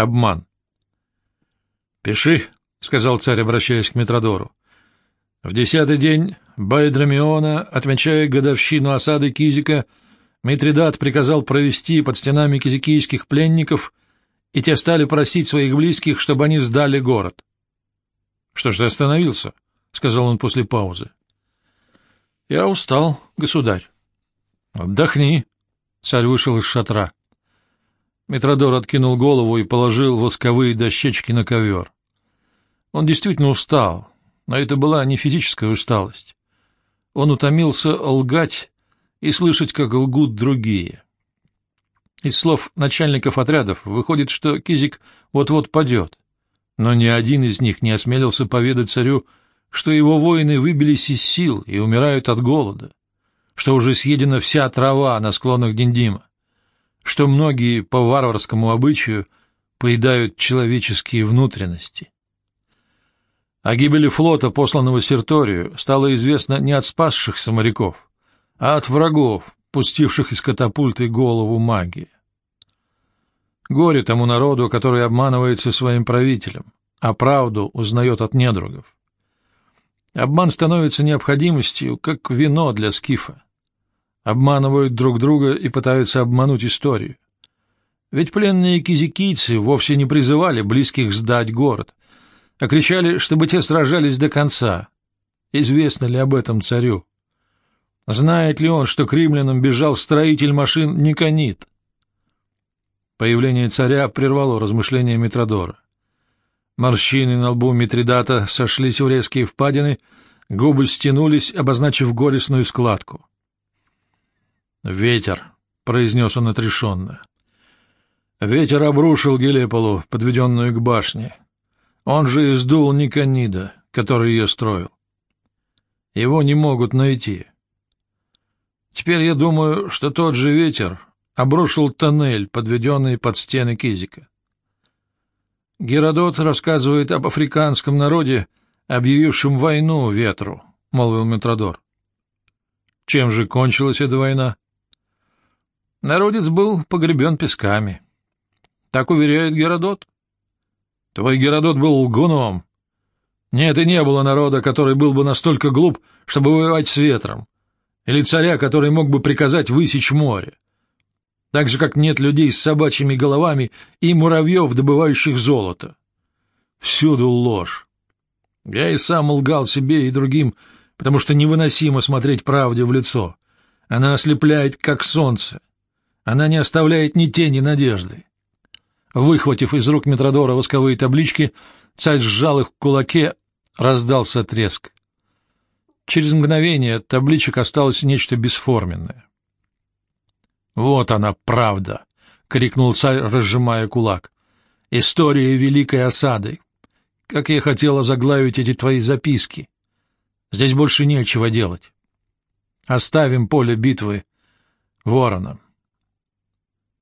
Обман. «Пиши», — сказал царь, обращаясь к Метродору. В десятый день Байдрамиона, отмечая годовщину осады Кизика, Митридат приказал провести под стенами кизикийских пленников, и те стали просить своих близких, чтобы они сдали город. — Что ж ты остановился? — сказал он после паузы. — Я устал, государь. — Отдохни. Царь вышел из шатра. Митродор откинул голову и положил восковые дощечки на ковер. Он действительно устал, но это была не физическая усталость. Он утомился лгать и слышать, как лгут другие. Из слов начальников отрядов выходит, что Кизик вот-вот падет, но ни один из них не осмелился поведать царю, что его воины выбились из сил и умирают от голода, что уже съедена вся трава на склонах Диндима, что многие по варварскому обычаю поедают человеческие внутренности. О гибели флота, посланного Серторию, стало известно не от спасшихся моряков, а от врагов, пустивших из катапульты голову магии. Горе тому народу, который обманывается своим правителем, а правду узнает от недругов. Обман становится необходимостью, как вино для скифа. Обманывают друг друга и пытаются обмануть историю. Ведь пленные кизикийцы вовсе не призывали близких сдать город, а кричали, чтобы те сражались до конца. Известно ли об этом царю? Знает ли он, что к римлянам бежал строитель машин Никонит? Появление царя прервало размышления Митродора. Морщины на лбу Митридата сошлись в резкие впадины, губы стянулись, обозначив горестную складку. «Ветер», — произнес он отрешенно. Ветер обрушил Гелеполу, подведенную к башне. Он же издул Никонида, который ее строил. Его не могут найти. Теперь я думаю, что тот же ветер обрушил тоннель, подведенный под стены Кизика. Геродот рассказывает об африканском народе, объявившем войну ветру, — молвил Метродор. Чем же кончилась эта война? Народец был погребен песками. Так уверяет Геродот. Твой Геродот был лгуном. Нет, и не было народа, который был бы настолько глуп, чтобы воевать с ветром, или царя, который мог бы приказать высечь море. Так же, как нет людей с собачьими головами и муравьев, добывающих золото. Всюду ложь. Я и сам лгал себе и другим, потому что невыносимо смотреть правде в лицо. Она ослепляет, как солнце. Она не оставляет ни тени надежды. Выхватив из рук Метродора восковые таблички, царь сжал их в кулаке, раздался треск. Через мгновение от табличек осталось нечто бесформенное. «Вот она, правда!» — крикнул царь, разжимая кулак. «История великой осады! Как я хотела заглавить эти твои записки! Здесь больше нечего делать. Оставим поле битвы воронам.